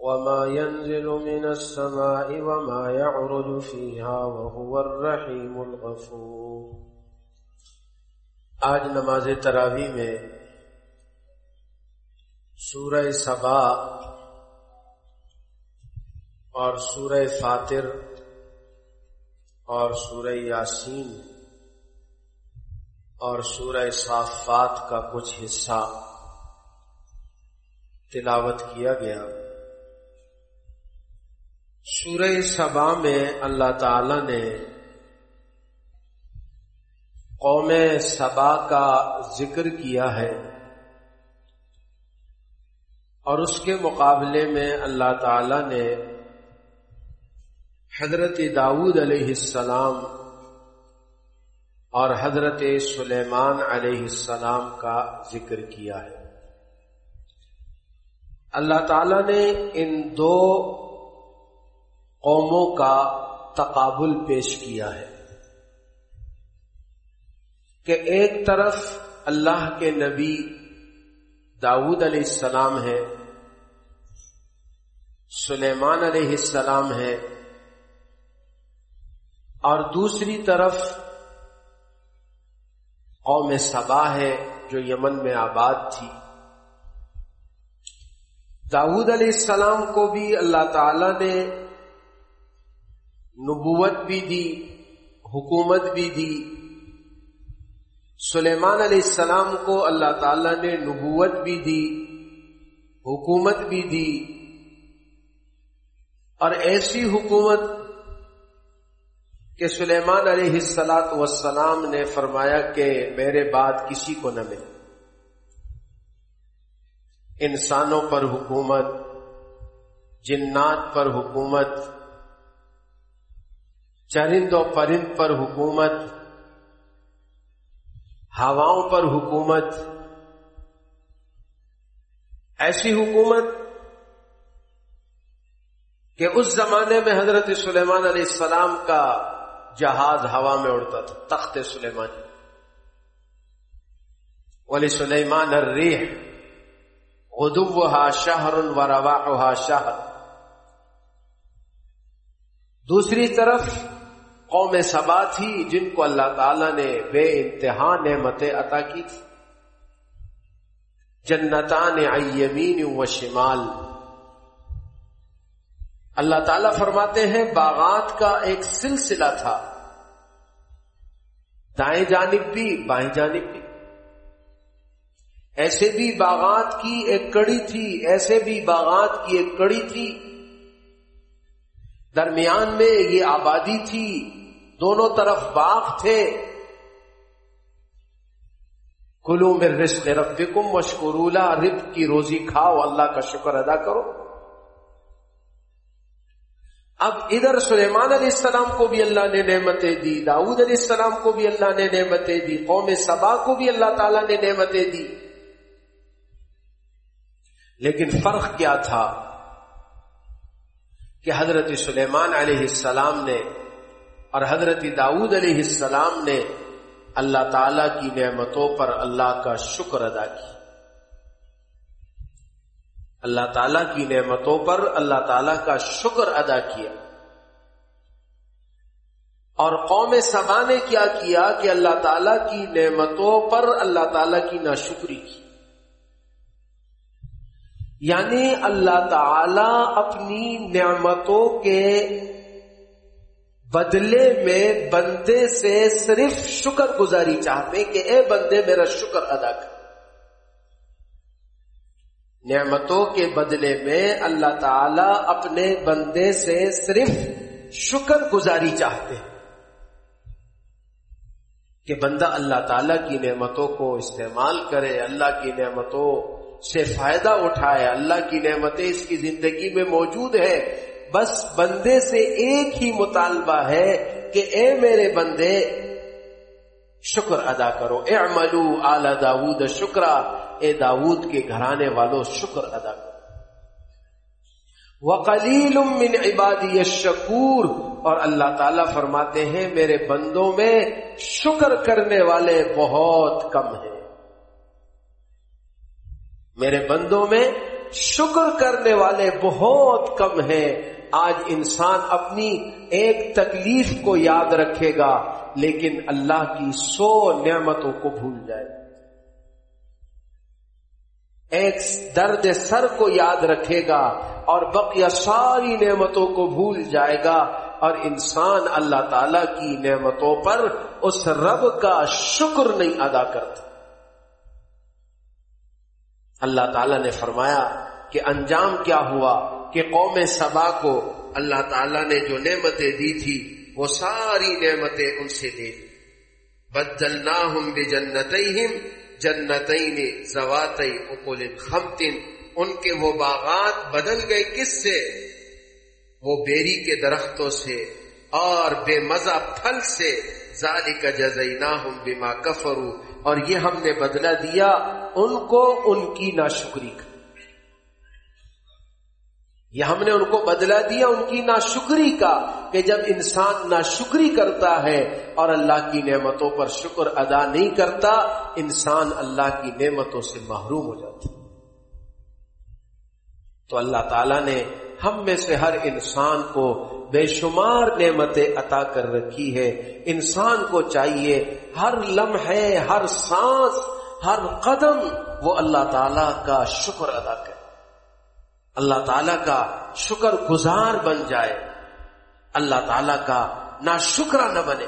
وما ينزل من السماء وما يعرج فيها وهو الرحيم الغفور۔ آج نماز تراوی میں سورہ سبا اور سورہ فاتر اور سورہ یاسین اور سورہ صافات کا کچھ حصہ تلاوت کیا گیا۔ سورہ سبا میں اللہ تعالی نے قوم سبا کا ذکر کیا ہے اور اس کے مقابلے میں اللہ تعالی نے حضرت داود علیہ السلام اور حضرت سلیمان علیہ السلام کا ذکر کیا ہے۔ اللہ تعالی نے ان دو قوموں کا تقابل پیش کیا ہے کہ ایک طرف اللہ کے نبی داود علیہ السلام ہے سلیمان علیہ السلام ہے اور دوسری طرف قوم سبا ہے جو یمن میں آباد تھی۔ داود علیہ السلام کو بھی اللہ تعالی نے نبوت بھی دی، حکومت بھی دی۔ سلیمان علیہ السلام کو اللہ تعالی نے نبوت بھی دی، حکومت بھی دی۔ اور ایسی حکومت کہ سلیمان علیہ السلاط وسلام نے فرمایا کہ میرے بعد کسی کو نہ ملے۔ انسانوں پر حکومت، جنات پر حکومت چرند و پرند پر حکومت، ہواؤں پر حکومت۔ ایسی حکومت کہ اس زمانے میں حضرت سلیمان علیہ السلام کا جہاز ہوا میں اڑتا تھا، تخت سلیمان۔ ولی سلیمان الریح غدوها شہر و رواحها شہر دوسری طرف قوم سبا تھی جن کو اللہ تعالی نے بے انتہا نعمتیں عطا کی تھی۔ جنتان ایمین و شمال۔ اللہ تعالیٰ فرماتے ہیں، باغات کا ایک سلسلہ تھا۔ دائیں جانب بھی، بائیں جانب بھی۔ ایسے بھی باغات کی ایک کڑی تھی، ایسے بھی باغات کی ایک کڑی تھی۔ درمیان میں یہ آبادی تھی۔ دونوں طرف باغ تھے۔ کلو میں رزق ربکم مشکرولا رب کی روزی کھاؤ، اللہ کا شکر ادا کرو۔ اب ادھر سلیمان علیہ السلام کو بھی اللہ نے نعمتیں دی داود علیہ السلام کو بھی اللہ نے نعمتیں دی، قوم سبا کو بھی اللہ تعالیٰ نے نعمتیں دی۔ لیکن فرق کیا تھا کہ حضرت سلیمان علیہ السلام نے اور حضرت داود علیہ السلام نے اللہ تعالی کی نعمتوں پر اللہ کا شکر ادا کی۔ اللہ تعالی کی نعمتوں پر اللہ تعالی کا شکر ادا کیا۔ اور قوم سبا نے کیا کیا کہ اللہ تعالی کی نعمتوں پر اللہ تعالی کی ناشکری کی۔ یعنی اللہ تعالی اپنی نعمتوں کے بدلے میں بندے سے صرف شکر گزاری چاہتے کہ اے بندے میرا شکر ادا کر۔ نعمتوں کے بدلے میں اللہ تعالی اپنے بندے سے صرف شکر گزاری چاہتے کہ بندہ اللہ تعالی کی نعمتوں کو استعمال کرے، اللہ کی نعمتوں سے فائدہ اٹھائے، اللہ کی نعمتیں اس کی زندگی میں موجود ہے بس بندے سے ایک ہی مطالبہ ہے کہ اے میرے بندے، شکر ادا کرو۔ اے عملو اعلی داود شکرا۔ اے داود کے گھرانے والوں، شکر ادا کرو۔ وکلیل من عبادی شکور اور اللہ تعالی فرماتے ہیں، میرے بندوں میں شکر کرنے والے بہت کم ہیں۔ میرے بندوں میں شکر کرنے والے بہت کم ہیں۔ آج انسان اپنی ایک تکلیف کو یاد رکھے گا، لیکن اللہ کی سو نعمتوں کو بھول جائے ایک درد سر کو یاد رکھے گا اور بقیہ ساری نعمتوں کو بھول جائے گا اور انسان اللہ تعالی کی نعمتوں پر اس رب کا شکر نہیں ادا کرتا۔ اللہ تعالی نے فرمایا کہ انجام کیا ہوا؟ کہ قوم سبا کو اللہ تعالی نے جو نعمتیں دی تھی، وہ ساری نعمتیں ان سے دے دی بدلناہم بجنتیہم، جنتین زواتئی اکول خمتن ان کے وہ باغات بدل گئے کس سے؟ وہ بیری کے درختوں سے اور بے مزہ پھل سے۔ ظالی کا جزینا ہوں بیما کفرو اور یہ ہم نے بدلا دیا، ان کو ان کی ناشکری کا۔ یہ ہم نے ان کو بدلا دیا ان کی ناشکری کا کہ جب انسان ناشکری کرتا ہے اور اللہ کی نعمتوں پر شکر ادا نہیں کرتا، انسان اللہ کی نعمتوں سے محروم ہو جاتا تو اللہ تعالی نے ہم میں سے ہر انسان کو بے شمار نعمتیں عطا کر رکھی ہے۔ انسان کو چاہیے ہر لمحے، ہر سانس، ہر قدم وہ اللہ تعالی کا شکر ادا کرے۔ اللہ تعالی کا شکر گزار بن جائے۔ اللہ تعالی کا نہ شکرا نہ بنے۔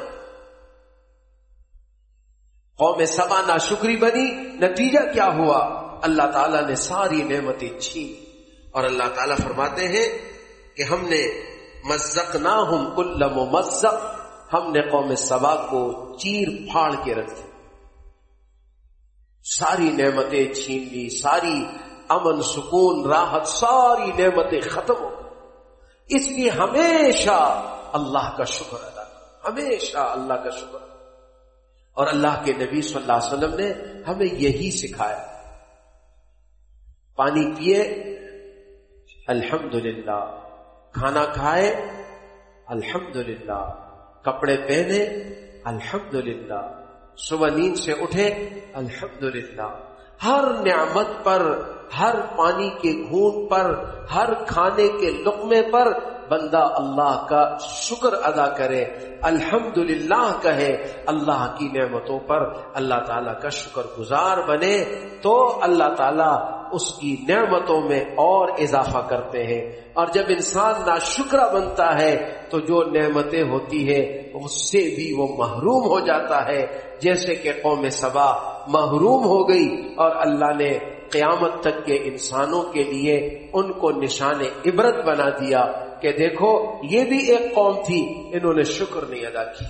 قوم سبا نہ شکری بنی، نتیجہ کیا ہوا؟ اللہ تعالیٰ نے ساری نعمتیں چھین اور اللہ تعالیٰ فرماتے ہیں کہ ہم نے مزق نہ ہم کل مزق ہم نے قوم سبا کو چیر پھاڑ کے رکھ دی۔ ساری نعمتیں چھین لی، ساری امن، سکون، راحت، ساری نعمتیں ختم ہو اس لیے ہمیشہ اللہ کا شکر ادا ہمیشہ اللہ کا شکر۔ اور اللہ کے نبی صلی اللہ علیہ وسلم نے ہمیں یہی سکھایا۔ پانی پیے الحمد للہ کھانا کھائے الحمد للہ کپڑے پہنے الحمد للہ صبح نیند سے اٹھے الحمد للہ ہر نعمت پر، ہر پانی کے گھون پر، ہر کھانے کے لقمے پر بندہ اللہ کا شکر ادا کرے۔ الحمد للہ کہے اللہ کی نعمتوں پر اللہ تعالیٰ کا شکر گزار بنے تو اللہ تعالیٰ اس کی نعمتوں میں اور اضافہ کرتے ہیں۔ اور جب انسان نا بنتا ہے، تو جو نعمتیں ہوتی ہے اس سے بھی وہ محروم ہو جاتا ہے۔ جیسے کہ قوم سبا محروم ہو گئی اور اللہ نے قیامت تک کے انسانوں کے لیے ان کو نشان عبرت بنا دیا کہ دیکھو، یہ بھی ایک قوم تھی، انہوں نے شکر نہیں ادا کی۔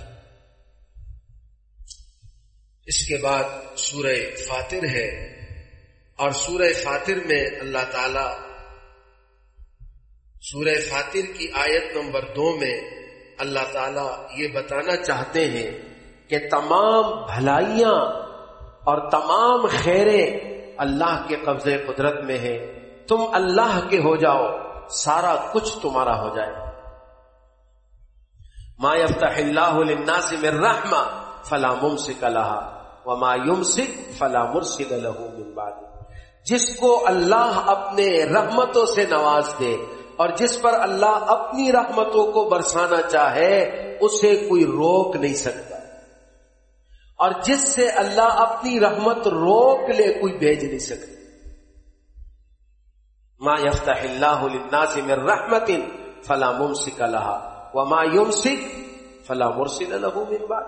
اس کے بعد سورہ فاتر ہے۔ اور سورہ فاتر میں اللہ تعالی سورہ فاتر کی آیت نمبر دو میں اللہ تعالی یہ بتانا چاہتے ہیں کہ تمام بھلائیاں اور تمام خیریں اللہ کے قبضے قدرت میں ہیں۔ تم اللہ کے ہو جاؤ، سارا کچھ تمہارا ہو جائے۔ ما یفتح اللہ للناس من رحمہ فلا ممسک لها وما يمسک فلا مرسل له من بعد جس کو اللہ اپنے رحمتوں سے نواز دے اور جس پر اللہ اپنی رحمتوں کو برسانا چاہے، اسے کوئی روک نہیں سکتا۔ اور جس سے اللہ اپنی رحمت روک لے، کوئی بھیج نہیں سکتا۔ ما يفتح اللہ للناس من رحمت فلا ممسک لها وما يمسک فلا مرسل له من بعد۔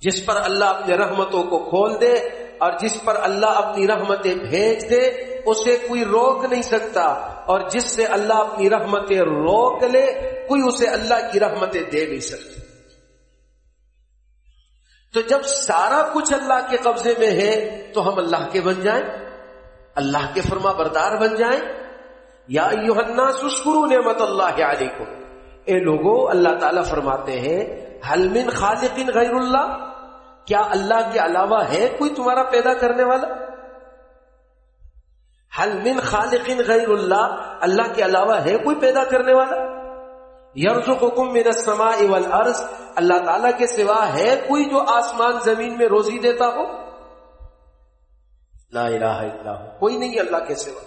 جس پر اللہ اپنے رحمتوں کو کھول دے اور جس پر اللہ اپنی رحمتیں بھیج دے، اسے کوئی روک نہیں سکتا۔ اور جس سے اللہ اپنی رحمتیں روک لے، کوئی اسے اللہ کی رحمتیں دے نہیں سکتی تو جب سارا کچھ اللہ کے قبضے میں ہے، تو ہم اللہ کے بن جائیں۔ اللہ کے فرما بردار بن جائیں۔ یا یوحنا سسکرو نعمت اللہ علیکم۔ اے لوگو، اللہ تعالیٰ فرماتے ہیں حل من خالق غیر اللہ؟ کیا اللہ کے علاوہ ہے کوئی تمہارا پیدا کرنے والا؟ حل من خالق غیر اللہ اللہ کے علاوہ ہے کوئی پیدا کرنے والا؟ یرزقکم من السماء والارض، اللہ تعالیٰ کے سوا ہے کوئی جو آسمان زمین میں روزی دیتا ہو؟ لا الہ الا ہو، کوئی نہیں اللہ کے سوا۔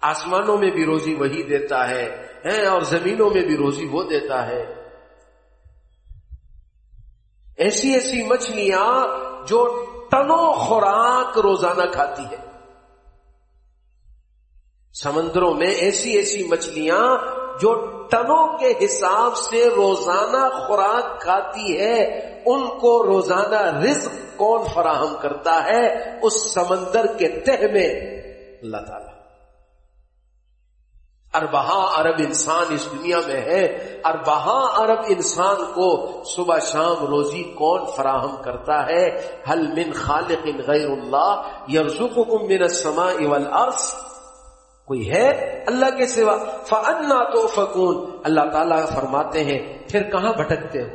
آسمانوں میں بھی روزی وہی دیتا ہے اور زمینوں میں بھی روزی وہ دیتا ہے۔ ایسی ایسی مچھلیاں جو ٹنوں خوراک روزانہ کھاتی ہے۔ سمندروں میں ایسی ایسی مچھلیاں جو ٹنوں کے حساب سے روزانہ خوراک کھاتی ہے، ان کو روزانہ رزق کون فراہم کرتا ہے؟ اس سمندر کے تہ میں۔ اللہ تعالی۔ اربہ ارب انسان اس دنیا میں ہے اربہ ارب انسان کو صبح شام روزی کون فراہم کرتا ہے؟ حل من خالق غیر اللہ یرزقکم من السماء والارض؟ کوئی ہے اللہ کے سوا؟ فانا تو فکون اللہ تعالیٰ فرماتے ہیں، پھر کہاں بھٹکتے ہو؟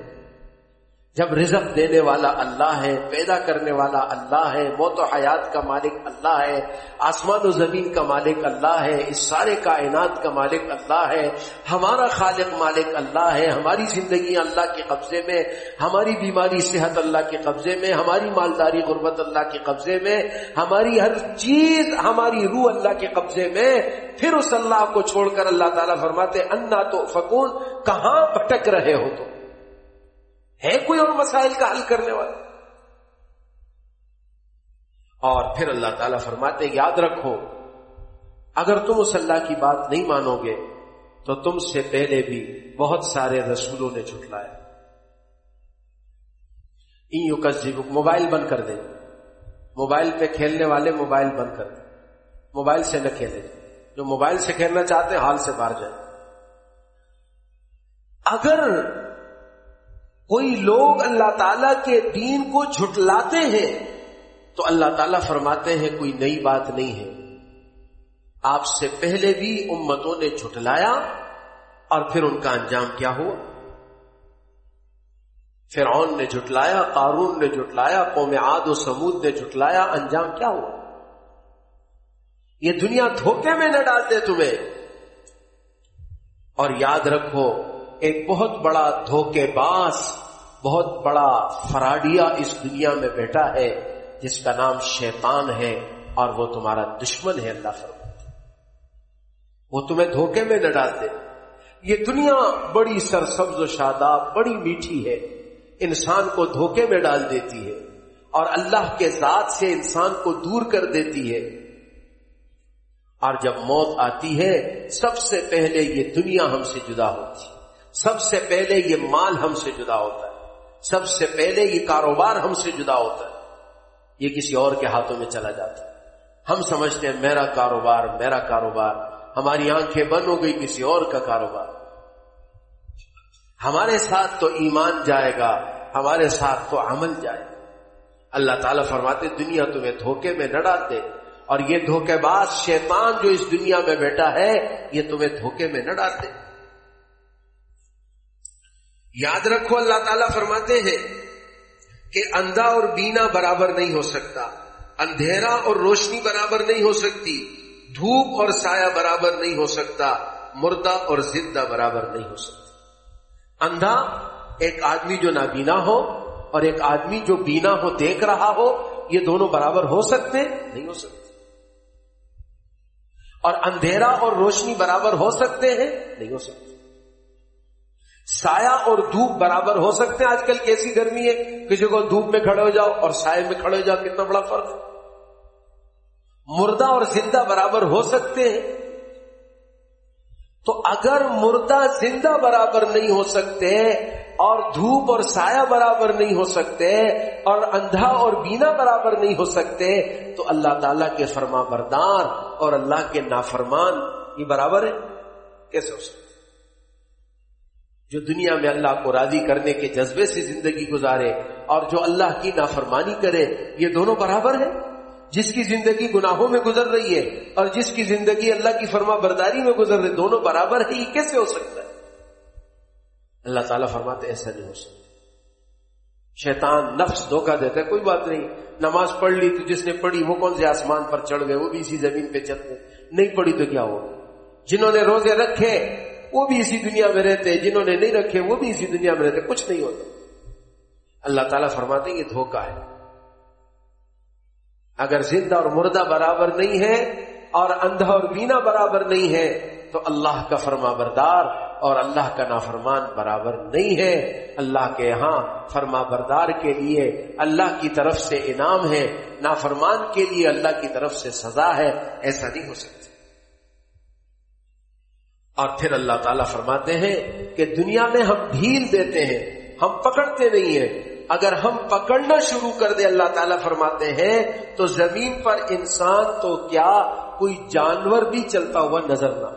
جب رزق دینے والا اللہ ہے، پیدا کرنے والا اللہ ہے، موت و حیات کا مالک اللہ ہے، آسمان و زمین کا مالک اللہ ہے، اس سارے کائنات کا مالک اللہ ہے، ہمارا خالق مالک اللہ ہے، ہماری زندگی اللہ کے قبضے میں، ہماری بیماری صحت اللہ کے قبضے میں، ہماری مالداری غربت اللہ کے قبضے میں، ہماری ہر چیز ہماری روح اللہ کے قبضے میں۔ پھر اس اللہ کو چھوڑ کر اللہ تعالیٰ فرماتے انا تو فکون کہاں بھٹک رہے ہو تو ہے کوئی اور مسائل کا حل کرنے والا اور پھر اللہ تعالیٰ فرماتے یاد رکھو، اگر تم اس اللہ کی بات نہیں مانو گے، تو تم سے پہلے بھی بہت سارے رسولوں نے جھٹلایا۔ یوں کس موبائل بند کر دیں۔ موبائل پہ کھیلنے والے موبائل بند کر دیں۔ موبائل سے نہ کھیلے جو موبائل سے کھیلنا چاہتے ہیں، حال سے باہر جائیں۔ اگر کوئی لوگ اللہ تعالی کے دین کو جھٹلاتے ہیں تو اللہ تعالیٰ فرماتے ہیں کوئی نئی بات نہیں ہے۔ آپ سے پہلے بھی امتوں نے جھٹلایا اور پھر ان کا انجام کیا ہوا؟ فرعون نے جھٹلایا، قارون نے جھٹلایا، قوم عاد و سمود نے جھٹلایا، انجام کیا ہوا؟ یہ دنیا دھوکے میں نہ ڈالتے تمہیں۔ اور یاد رکھو ایک بہت بڑا دھوکے باز، بہت بڑا فراڈیا اس دنیا میں بیٹھا ہے، جس کا نام شیطان ہے اور وہ تمہارا دشمن ہے، اللہ فرماتے وہ تمہیں دھوکے میں نہ ڈالتے۔ یہ دنیا بڑی سرسبز و شاداب، بڑی میٹھی ہے۔ انسان کو دھوکے میں ڈال دیتی ہے اور اللہ کے ذات سے انسان کو دور کر دیتی ہے۔ اور جب موت آتی ہے، سب سے پہلے یہ دنیا ہم سے جدا ہوتی ہے۔ سب سے پہلے یہ مال ہم سے جدا ہوتا ہے۔ سب سے پہلے یہ کاروبار ہم سے جدا ہوتا ہے۔ یہ کسی اور کے ہاتھوں میں چلا جاتا ہے۔ ہم سمجھتے ہیں میرا کاروبار میرا کاروبار۔ ہماری آنکھیں بند ہو گئی کسی اور کا کاروبار۔ ہمارے ساتھ تو ایمان جائے گا، ہمارے ساتھ تو عمل جائے گا۔ اللہ تعالیٰ فرماتے دنیا تمہیں دھوکے میں نہ ڈالتے اور یہ دھوکے باز شیطان جو اس دنیا میں بیٹھا ہے، یہ تمہیں دھوکے میں نہ ڈالتے یاد رکھو اللہ تعالیٰ فرماتے ہیں کہ اندھا اور بینا برابر نہیں ہو سکتا، اندھیرا اور روشنی برابر نہیں ہو سکتی، دھوپ اور سایہ برابر نہیں ہو سکتا، مردہ اور زندہ برابر نہیں ہو سکتا۔ اندھا ایک آدمی جو نابینا ہو اور ایک آدمی جو بینا ہو، دیکھ رہا ہو، یہ دونوں برابر ہو سکتے؟ نہیں ہو سکتے۔ اور اندھیرا اور روشنی برابر ہو سکتے ہیں؟ نہیں ہو سکتے۔ سایہ اور دھوپ برابر ہو سکتے ہیں۔ آج کل کیسی گرمی ہے کسی کو دھوپ میں کھڑے ہو جاؤ اور سائے میں کھڑے ہو جاؤ، کتنا بڑا فرق ہے۔ مردہ اور زندہ برابر ہو سکتے ہیں۔ تو اگر مردہ زندہ برابر نہیں ہو سکتے اور دھوپ اور سایہ برابر نہیں ہو سکتے اور اندھا اور بینا برابر نہیں ہو سکتے، تو اللہ تعالی کے فرما بردار اور اللہ کے نافرمان یہ برابر ہے کیسے ہو سکتے؟ جو دنیا میں اللہ کو راضی کرنے کے جذبے سے زندگی گزارے اور جو اللہ کی نافرمانی کرے، یہ دونوں برابر ہے جس کی زندگی گناہوں میں گزر رہی ہے اور جس کی زندگی اللہ کی فرما برداری میں گزر رہی دونوں برابر ہے یہ کیسے ہو سکتا ہے؟ اللہ تعالیٰ فرماتے ایسا نہیں ہو سکتا۔ شیطان نفس دھوکہ دیتا ہے، کوئی بات نہیں۔ نماز پڑھ لی تو جس نے پڑھی، وہ کون سے آسمان پر چڑھ گئے؟ وہ بھی اسی زمین پہ چلتے نہیں پڑھی تو کیا ہو؟ جنہوں نے روزے رکھے وہ بھی اسی دنیا میں رہتے جنہوں نے نہیں رکھے وہ بھی اسی دنیا میں رہتے کچھ نہیں ہوتا۔ اللہ تعالیٰ فرماتے ہیں، یہ دھوکہ ہے۔ اگر زندہ اور مردہ برابر نہیں ہے اور اندھا اور بینا برابر نہیں ہے، تو اللہ کا فرما بردار اور اللہ کا نافرمان برابر نہیں ہے۔ اللہ کے یہاں فرما بردار کے لیے اللہ کی طرف سے انعام ہے، نافرمان کے لیے اللہ کی طرف سے سزا ہے۔ ایسا نہیں ہو سکتا۔ اور پھر اللہ تعالیٰ فرماتے ہیں کہ دنیا میں ہم ڈھیل دیتے ہیں، ہم پکڑتے نہیں ہیں۔ اگر ہم پکڑنا شروع کر دیں اللہ تعالیٰ فرماتے ہیں، تو زمین پر انسان تو کیا کوئی جانور بھی چلتا ہوا نظر نہ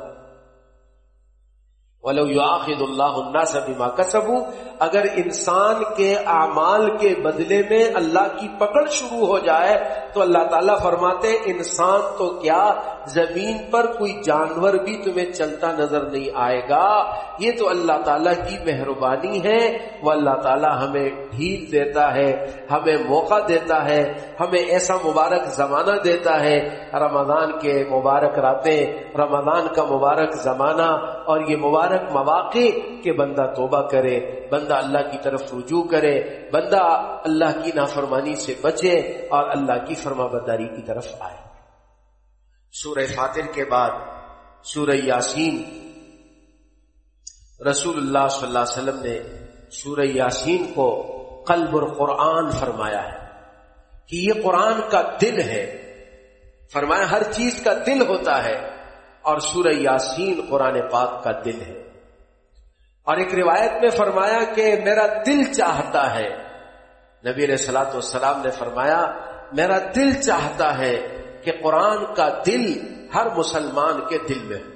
ولو یاخد اللہ الناس بما کسبوا اگر انسان کے اعمال کے بدلے میں اللہ کی پکڑ شروع ہو جائے، تو اللہ تعالیٰ فرماتے انسان تو کیا زمین پر کوئی جانور بھی تمہیں چلتا نظر نہیں آئے گا۔ یہ تو اللہ تعالیٰ کی مہربانی ہے۔ وہ اللہ تعالیٰ ہمیں ڈھیل دیتا ہے، ہمیں موقع دیتا ہے، ہمیں ایسا مبارک زمانہ دیتا ہے۔ رمضان کے مبارک راتیں، رمضان کا مبارک زمانہ اور یہ مبارک مواقع کہ بندہ توبہ کرے، بندہ اللہ کی طرف رجوع کرے، بندہ اللہ کی نافرمانی سے بچے اور اللہ کی فرما بداری کی طرف آئے۔ سورہ فاتر کے بعد، سورہ یاسین۔ رسول اللہ صلی اللہ علیہ وسلم نے سورہ یاسین کو قلب القرآن فرمایا ہے کہ یہ قرآن کا دل ہے۔ فرمایا ہر چیز کا دل ہوتا ہے اور سورہ یاسین قرآن پاک کا دل ہے۔ اور ایک روایت میں فرمایا کہ میرا دل چاہتا ہے۔ نبی علیہ سلاۃ والسلام نے فرمایا، میرا دل چاہتا ہے کہ قرآن کا دل ہر مسلمان کے دل میں ہو۔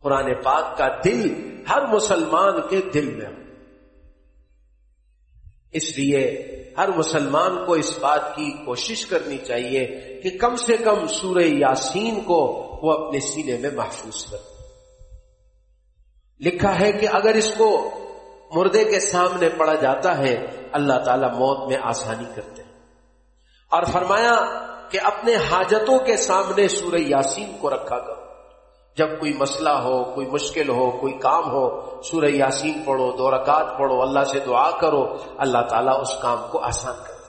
قرآن پاک کا دل ہر مسلمان کے دل میں ہو۔ اس لیے ہر مسلمان کو اس بات کی کوشش کرنی چاہیے کہ کم سے کم سورہ یاسین کو وہ اپنے سینے میں محفوظ کر لکھا ہے کہ اگر اس کو مردے کے سامنے پڑا جاتا ہے، اللہ تعالی موت میں آسانی کرتے ہیں۔ اور فرمایا کہ اپنے حاجتوں کے سامنے سورہ یاسین کو رکھا کرو۔ جب کوئی مسئلہ ہو، کوئی مشکل ہو، کوئی کام ہو، سورہ یاسین پڑھو، دو رکعت پڑھو، اللہ سے دعا کرو، اللہ تعالیٰ اس کام کو آسان کر دیتے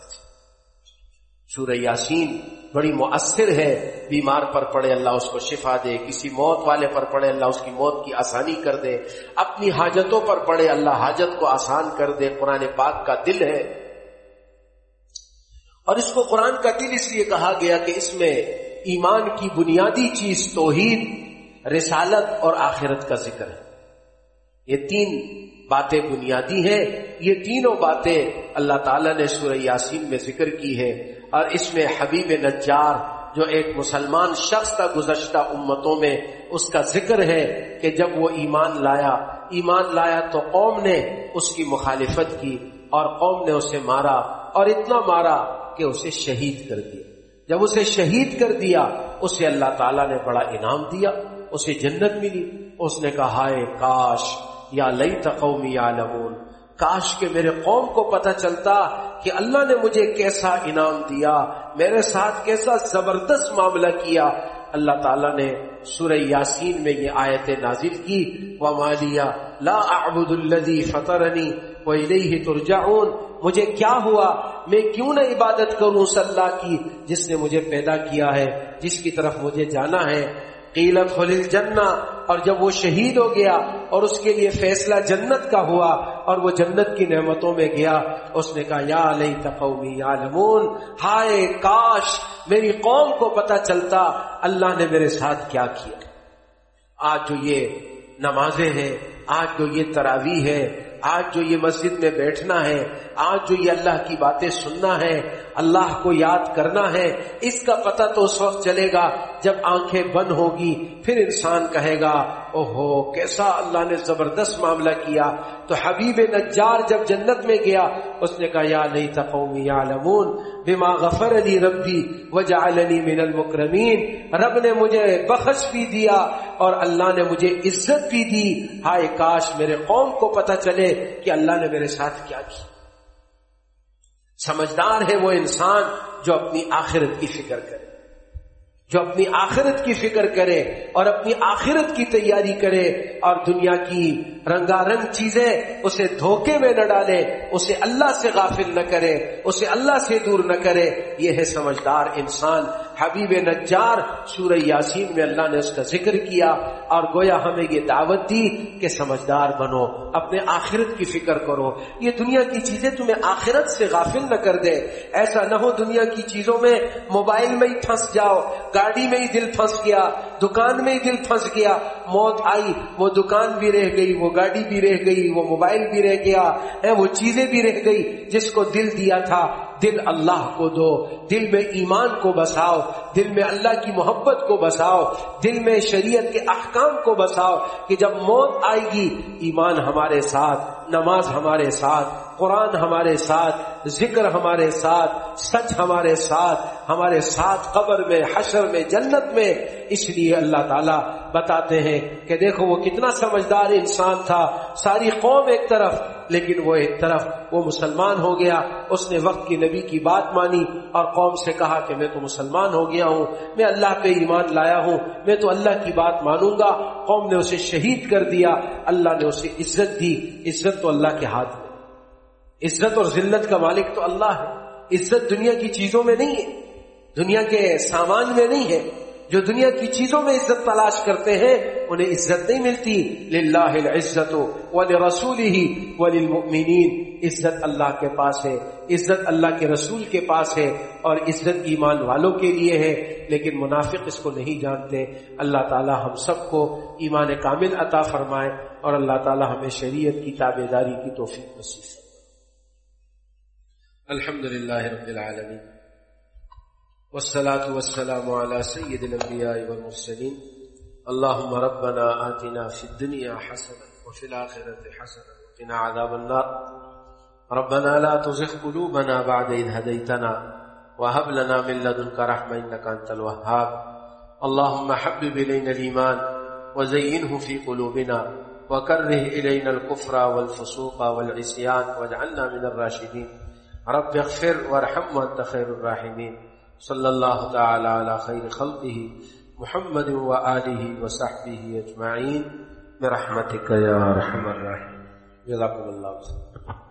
سورہ یاسین بڑی مؤثر ہے۔ بیمار پر پڑے، اللہ اس کو شفا دے۔ کسی موت والے پر پڑے، اللہ اس کی موت کی آسانی کر دے۔ اپنی حاجتوں پر پڑے، اللہ حاجت کو آسان کر دے۔ قرآن پاک کا دل ہے۔ اور اس کو قرآن کا دل اس لیے کہا گیا کہ اس میں ایمان کی بنیادی چیز توحید، رسالت اور آخرت کا ذکر ہے۔ یہ تین باتیں بنیادی ہیں۔ یہ تینوں باتیں اللہ تعالیٰ نے سورہ یاسین میں ذکر کی ہے اور اس میں حبیب نجار، جو ایک مسلمان شخص کا گزشتہ امتوں میں، اس کا ذکر ہے کہ جب وہ ایمان لایا ایمان لایا تو قوم نے اس کی مخالفت کی اور قوم نے اسے مارا اور اتنا مارا کہ اسے شہید کر دیا۔ جب اسے شہید کر دیا، اسے اللہ تعالیٰ نے بڑا انعام دیا، اسے جنت ملی۔ اس نے کہا، ہائے کاش، یا لئی تقومی یا لمون کاش کے میرے قوم کو پتہ چلتا کہ اللہ نے مجھے کیسا انعام دیا، میرے ساتھ کیسا زبردست معاملہ کیا۔ اللہ تعالیٰ نے سورہ یاسین میں یہ آیت نازل کی ومالیا لا اعبد الذی فطرنی وإلیہ ترجعون۔ مجھے کیا ہوا؟ میں کیوں نہ عبادت کروں صلی اللہ کی جس نے مجھے پیدا کیا ہے، جس کی طرف مجھے جانا ہے۔ قیلت خلیل جنا اور جب وہ شہید ہو گیا اور اس کے لیے فیصلہ جنت کا ہوا اور وہ جنت کی نعمتوں میں گیا، اس نے کہا، یا لئی تقومی یا لمون ہائے کاش، میری قوم کو پتا چلتا اللہ نے میرے ساتھ کیا کیا۔ آج جو یہ نمازیں ہیں، آج جو یہ تراوی ہے آج جو یہ مسجد میں بیٹھنا ہے، آج جو یہ اللہ کی باتیں سننا ہے اللہ کو یاد کرنا ہے، اس کا پتہ تو اس وقت چلے گا جب آنکھیں بند ہوگی، پھر انسان کہے گا، اوہو، کیسا اللہ نے زبردست معاملہ کیا۔ تو حبیب نجار جب جنت میں گیا، اس نے کہا، یا نہیں تقومی یا لمون بما غفر علی ربی وجعلنی من المکرمین۔ رب نے مجھے بخش بھی دیا اور اللہ نے مجھے عزت بھی دی۔ ہائے، کاش میرے قوم کو پتہ چلے کہ اللہ نے میرے ساتھ کیا کی سمجھدار ہے وہ انسان جو اپنی آخرت کی فکر کرے، جو اپنی آخرت کی فکر کرے اور اپنی آخرت کی تیاری کرے اور دنیا کی رنگا رنگ چیزیں اسے دھوکے میں نہ ڈالے، اسے اللہ سے غافل نہ کرے، اسے اللہ سے دور نہ کرے، یہ ہے سمجھدار انسان حبیب نجار سورہ یاسین میں اللہ نے اس کا ذکر کیا اور گویا ہمیں یہ دعوت دی کہ سمجھدار بنو، اپنے آخرت کی فکر کرو۔ یہ دنیا کی چیزیں تمہیں آخرت سے غافل نہ کر دے۔ ایسا نہ ہو دنیا کی چیزوں میں موبائل میں ہی پھنس جاؤ، گاڑی میں ہی دل پھنس گیا، دکان میں ہی دل پھنس گیا۔ موت آئی، وہ دکان بھی رہ گئی، وہ گاڑی بھی رہ گئی، وہ موبائل بھی رہ گیا وہ چیزیں بھی رہ گئی جس کو دل دیا تھا۔ دل اللہ کو دو، دل میں ایمان کو بساؤ، دل میں اللہ کی محبت کو بساؤ، دل میں شریعت کے احکام کو بساؤ کہ جب موت آئے گی، ایمان ہمارے ساتھ، نماز ہمارے ساتھ، قرآن ہمارے ساتھ، ذکر ہمارے ساتھ، سچ ہمارے ساتھ ہمارے ساتھ قبر میں، حشر میں، جنت میں۔ اس لیے اللہ تعالیٰ بتاتے ہیں کہ دیکھو وہ کتنا سمجھدار انسان تھا، ساری قوم ایک طرف لیکن وہ ایک طرف وہ مسلمان ہو گیا، اس نے وقت کی نبی کی بات مانی اور قوم سے کہا کہ میں تو مسلمان ہو گیا ہوں، میں اللہ پہ ایمان لایا ہوں، میں تو اللہ کی بات مانوں گا۔ قوم نے اسے شہید کر دیا، اللہ نے اسے عزت دی۔ عزت تو اللہ کے ہاتھ میں۔ عزت اور ذلت کا مالک تو اللہ ہے۔ عزت دنیا کی چیزوں میں نہیں ہے، دنیا کے سامان میں نہیں ہے۔ جو دنیا کی چیزوں میں عزت تلاش کرتے ہیں، انہیں عزت نہیں ملتی۔ للہ العزت ولرسول ہی وللمؤمنین۔ عزت اللہ کے پاس ہے۔ عزت اللہ کے رسول کے پاس ہے۔ اور عزت ایمان والوں کے لیے ہے۔ لیکن منافق اس کو نہیں جانتے۔ اللہ تعالی ہم سب کو ایمان کامل عطا فرمائے۔ اور اللہ تعالی ہمیں شریعت کی تابے داری کی توفیق نصیب الحمد للہ رب العالمین۔ والصلاة والسلام على سيد الأنبياء والمرسلين. اللهم ربنا آتنا في الدنيا حسنة وفي الآخرة حسنة وقنا عذاب النار. ربنا لا تزغ قلوبنا بعد إذ هديتنا وهب لنا من لدنك رحمة إنك أنت الوهاب. اللهم حبب إلينا الإيمان وزينه في قلوبنا وكره إلينا الكفر والفسوق والعصيان واجعلنا من الراشدين. رب اغفر وارحم وأنت خير الراحمين. صلی اللہ تعالی علی خیر خلقه محمد و آلہ و صحبہ اجمعین برحمتک یا رحم الرحیم جزاکم اللہ خیر